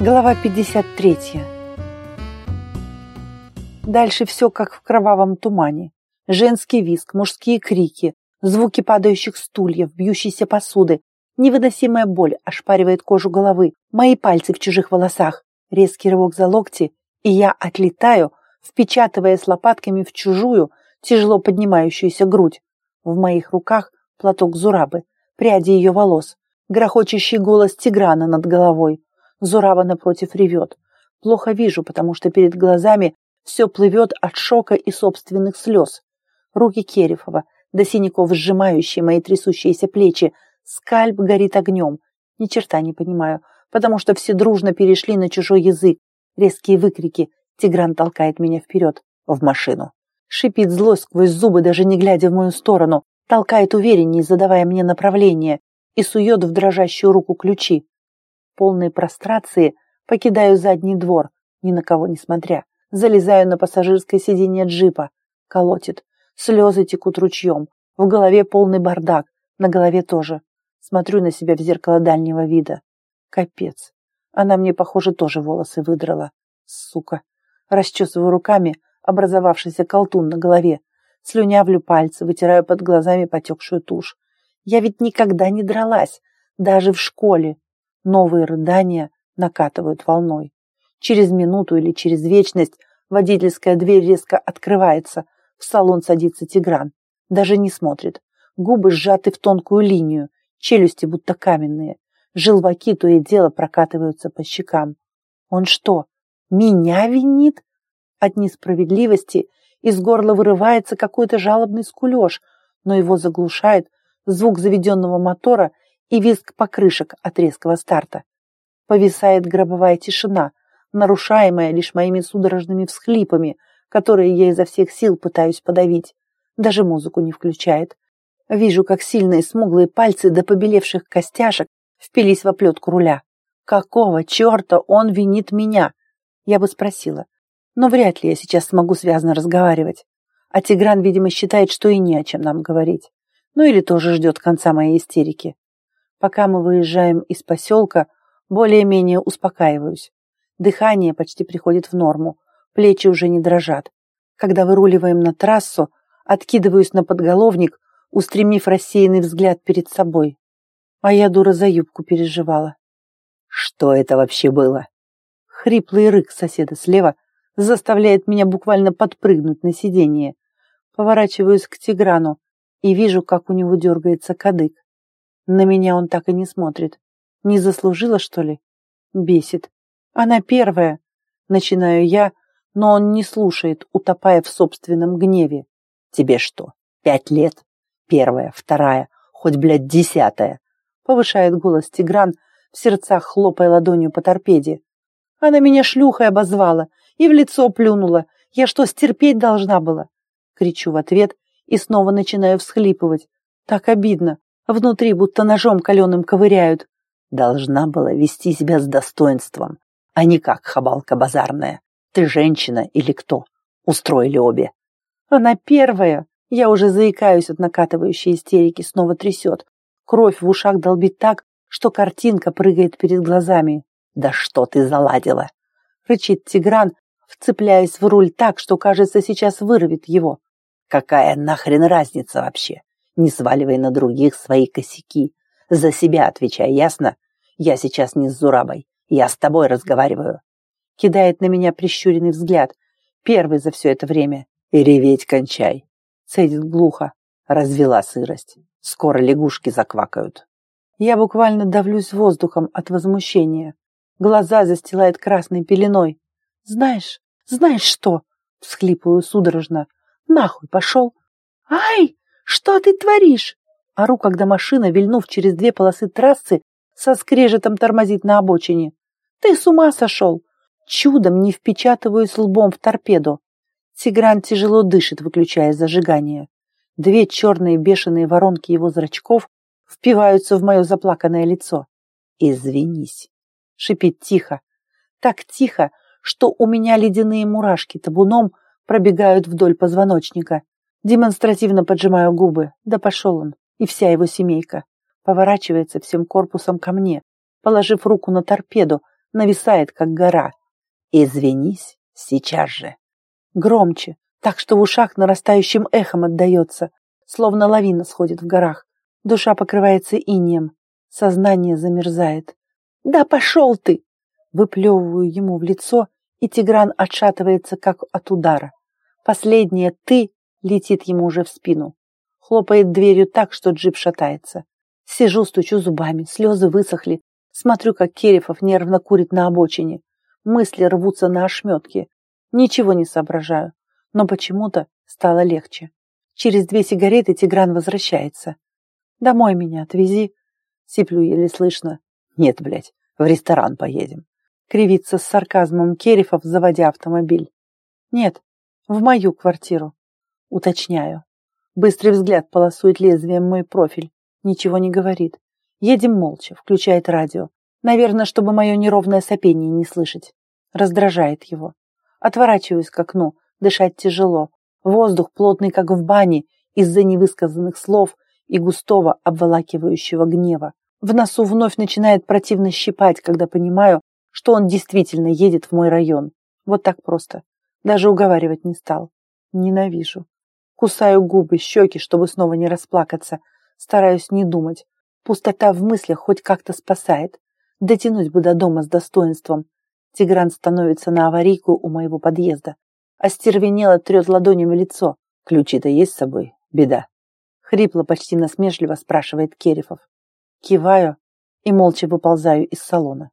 Глава 53. Дальше все как в кровавом тумане. Женский визг, мужские крики, звуки падающих стульев, бьющейся посуды. Невыносимая боль ошпаривает кожу головы, мои пальцы в чужих волосах. Резкий рывок за локти, и я отлетаю, впечатываясь лопатками в чужую, тяжело поднимающуюся грудь. В моих руках платок Зурабы, пряди ее волос, грохочущий голос Тиграна над головой. Зурава напротив ревет. Плохо вижу, потому что перед глазами все плывет от шока и собственных слез. Руки Керифова, до синяков сжимающие мои трясущиеся плечи, скальп горит огнем. Ни черта не понимаю, потому что все дружно перешли на чужой язык. Резкие выкрики. Тигран толкает меня вперед, в машину. Шипит злость сквозь зубы, даже не глядя в мою сторону. Толкает увереннее, задавая мне направление. И сует в дрожащую руку ключи полной прострации покидаю задний двор, ни на кого не смотря. Залезаю на пассажирское сиденье джипа. Колотит. Слезы текут ручьем. В голове полный бардак. На голове тоже. Смотрю на себя в зеркало дальнего вида. Капец. Она мне, похоже, тоже волосы выдрала. Сука. Расчесываю руками образовавшийся колтун на голове. Слюнявлю пальцы, вытираю под глазами потекшую тушь. Я ведь никогда не дралась. Даже в школе. Новые рыдания накатывают волной. Через минуту или через вечность водительская дверь резко открывается. В салон садится Тигран. Даже не смотрит. Губы сжаты в тонкую линию, челюсти будто каменные. Желваки то и дело прокатываются по щекам. Он что, меня винит? От несправедливости из горла вырывается какой-то жалобный скулеж, но его заглушает звук заведенного мотора и визг покрышек от резкого старта. Повисает гробовая тишина, нарушаемая лишь моими судорожными всхлипами, которые я изо всех сил пытаюсь подавить. Даже музыку не включает. Вижу, как сильные смуглые пальцы до побелевших костяшек впились в оплетку руля. Какого черта он винит меня? Я бы спросила. Но вряд ли я сейчас смогу связно разговаривать. А Тигран, видимо, считает, что и не о чем нам говорить. Ну или тоже ждет конца моей истерики. Пока мы выезжаем из поселка, более-менее успокаиваюсь. Дыхание почти приходит в норму, плечи уже не дрожат. Когда выруливаем на трассу, откидываюсь на подголовник, устремив рассеянный взгляд перед собой. А я, дура, за юбку переживала. Что это вообще было? Хриплый рык соседа слева заставляет меня буквально подпрыгнуть на сиденье. Поворачиваюсь к Тиграну и вижу, как у него дергается кадык. На меня он так и не смотрит. Не заслужила, что ли? Бесит. Она первая. Начинаю я, но он не слушает, утопая в собственном гневе. Тебе что, пять лет? Первая, вторая, хоть, блядь, десятая. Повышает голос Тигран, в сердцах хлопая ладонью по торпеде. Она меня шлюхой обозвала и в лицо плюнула. Я что, стерпеть должна была? Кричу в ответ и снова начинаю всхлипывать. Так обидно. Внутри будто ножом каленым ковыряют. Должна была вести себя с достоинством, а не как хабалка базарная. Ты женщина или кто? Устроили обе. Она первая. Я уже заикаюсь от накатывающей истерики, снова трясет. Кровь в ушах долбит так, что картинка прыгает перед глазами. «Да что ты заладила?» Рычит Тигран, вцепляясь в руль так, что, кажется, сейчас вырвет его. «Какая нахрен разница вообще? Не сваливай на других свои косяки. За себя отвечай, ясно? Я сейчас не с Зурабой. Я с тобой разговариваю. Кидает на меня прищуренный взгляд. Первый за все это время. И реветь кончай. Цедит глухо. Развела сырость. Скоро лягушки заквакают. Я буквально давлюсь воздухом от возмущения. Глаза застилает красной пеленой. Знаешь, знаешь что? Всхлипываю судорожно. Нахуй пошел. Ай! «Что ты творишь?» Ору, когда машина, вильнув через две полосы трассы, со скрежетом тормозит на обочине. «Ты с ума сошел!» Чудом не впечатываюсь лбом в торпеду. Тигран тяжело дышит, выключая зажигание. Две черные бешеные воронки его зрачков впиваются в мое заплаканное лицо. «Извинись», — шипит тихо. Так тихо, что у меня ледяные мурашки табуном пробегают вдоль позвоночника. Демонстративно поджимаю губы. Да пошел он. И вся его семейка. Поворачивается всем корпусом ко мне, положив руку на торпеду, нависает, как гора. Извинись сейчас же. Громче, так что в ушах нарастающим эхом отдается, словно лавина сходит в горах. Душа покрывается инеем, сознание замерзает. «Да пошел ты!» Выплевываю ему в лицо, и Тигран отшатывается, как от удара. Последнее «ты» летит ему уже в спину. Хлопает дверью так, что джип шатается. Сижу, стучу зубами, слезы высохли. Смотрю, как Керефов нервно курит на обочине. Мысли рвутся на ошметки. Ничего не соображаю, но почему-то стало легче. Через две сигареты Тигран возвращается. «Домой меня отвези», — сиплю еле слышно. «Нет, блядь, в ресторан поедем». Кривится с сарказмом Керефов, заводя автомобиль. «Нет, в мою квартиру». Уточняю. Быстрый взгляд полосует лезвием мой профиль. Ничего не говорит. Едем молча, включает радио. Наверное, чтобы мое неровное сопение не слышать. Раздражает его. Отворачиваюсь к окну. Дышать тяжело. Воздух плотный, как в бане, из-за невысказанных слов и густого обволакивающего гнева. В носу вновь начинает противно щипать, когда понимаю, что он действительно едет в мой район. Вот так просто. Даже уговаривать не стал. Ненавижу. Кусаю губы, щеки, чтобы снова не расплакаться. Стараюсь не думать. Пустота в мыслях хоть как-то спасает. Дотянуть бы до дома с достоинством. Тигран становится на аварийку у моего подъезда. Остервенело трет ладонями лицо. Ключи-то есть с собой? Беда. Хрипло, почти насмешливо спрашивает Керифов. Киваю и молча выползаю из салона.